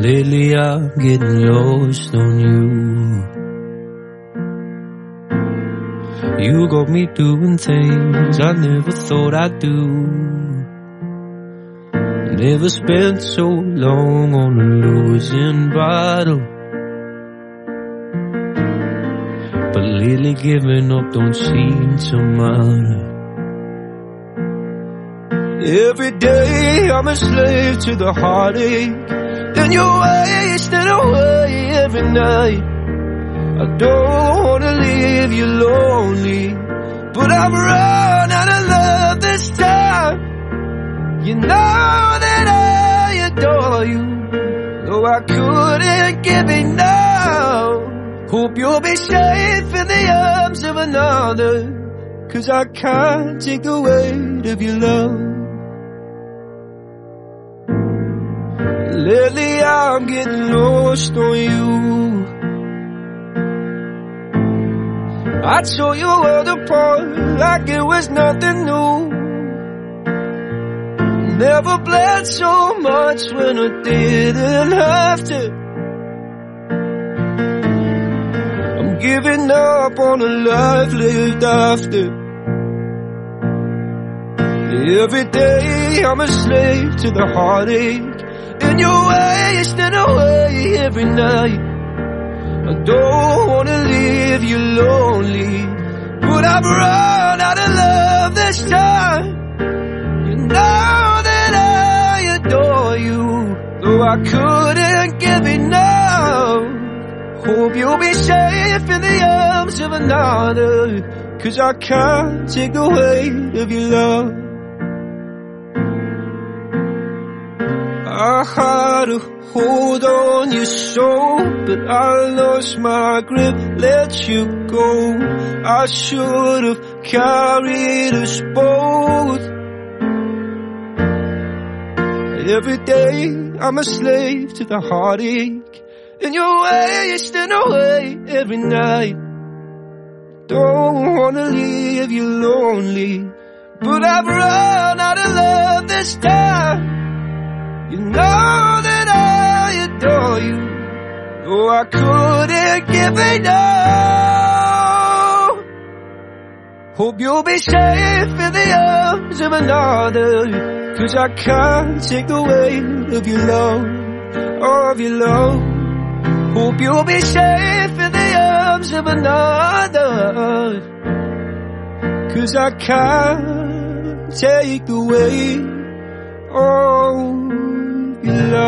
Lately I'm getting lost on you. You got me doing things I never thought I'd do. Never spent so long on a losing battle. But lately giving up don't seem to matter. Every day I'm a slave to the heartache And you're wasting away every night. I don't wanna leave you lonely But I've run out of love this time. You know that I adore you Though I couldn't give it enough Hope you'll be safe in the arms of another Cause I can't take the weight of your love I'm getting lost on you. I tore your world apart like it was nothing new. Never bled so much when I didn't have to. I'm giving up on a life lived after. Every day I'm a slave to the heartache and you're wasting away every night. I don't wanna leave you lonely But I've run out of love this time. You know that I adore you Though I couldn't give enough. Hope you'll be safe in the arms of another Cause I can't take the weight of your love I had a hold on your soul, but I lost my grip, let you go. I should have carried us both. Every day I'm a slave to the heartache, and you're wasting away every night. Don't wanna leave you lonely, but I've run out of love this time. Oh, I couldn't give it up. Hope you'll be safe in the arms of another. Cause I can't take the weight of your love, of your love. Hope you'll be safe in the arms of another. Cause I can't take the weight of your love.